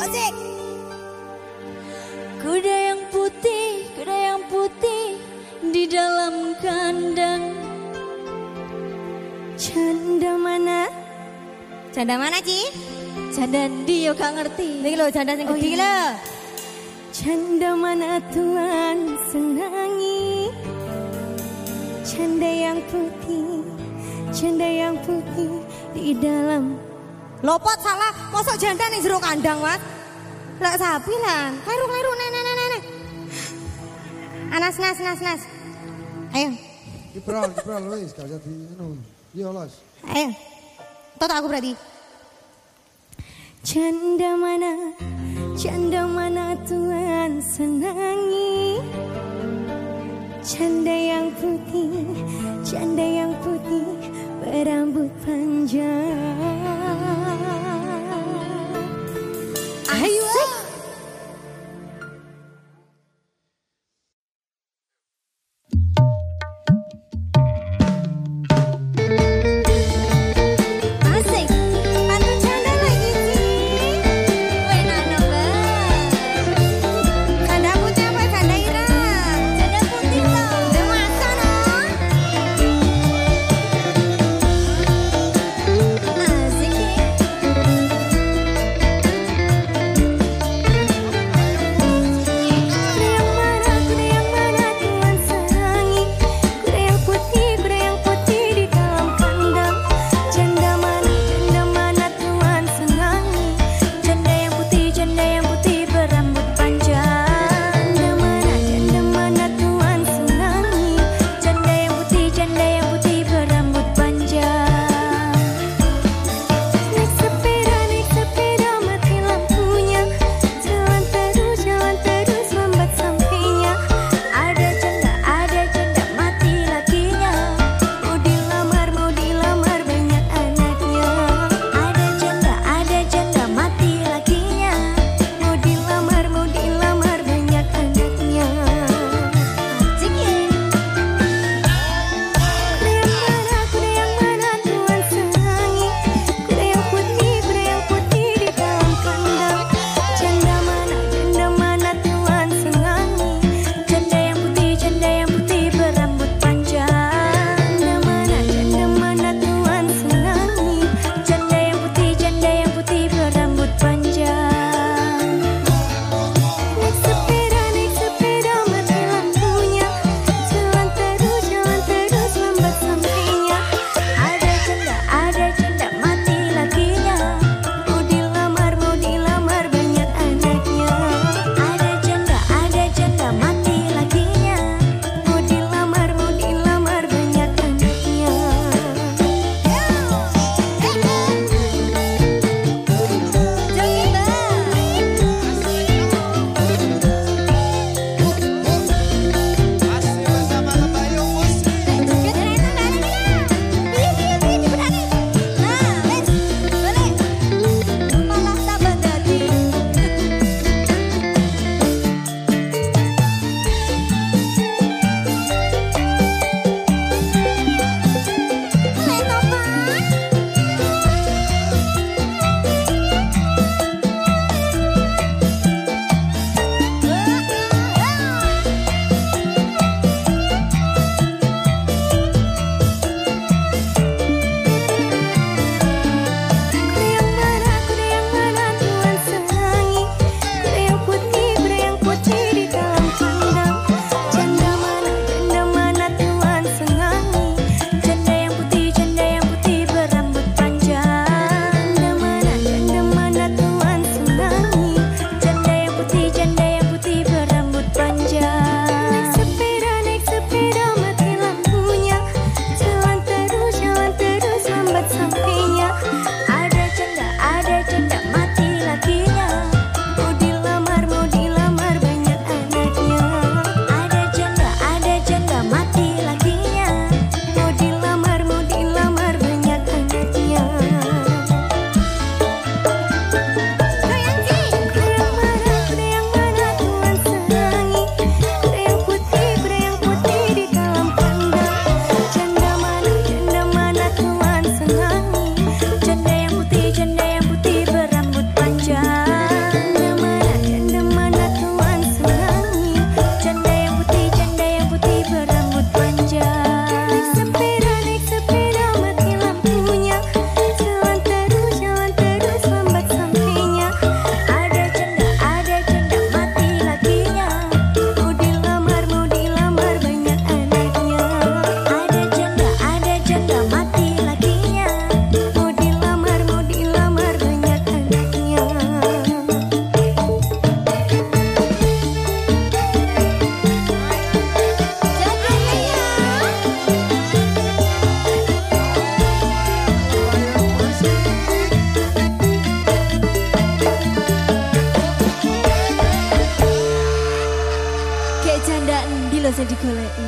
Asik. Kuda yang putih, kuda yang putih di dalam kandang. Canda mana? Canda mana, Ci? Canda dia gak ngerti. Ini lo canda sing oh, gede lo. Iya. Canda mana Tuhan senangi? Canda yang putih, canda yang putih di dalam Lopot salah, mosok janda ning jero kandang, Mas. Lek sapi lah. Kleru kleru nenek nenek nenek. Anas nas nas nas. Ayo, Kipral, kipral wis gak jadi anu. Iya los. ayo. Toto aku berarti. Janda mana Janda mana Tuhan senangi Janda yang putih Janda yang putih Berambut panjang Okay.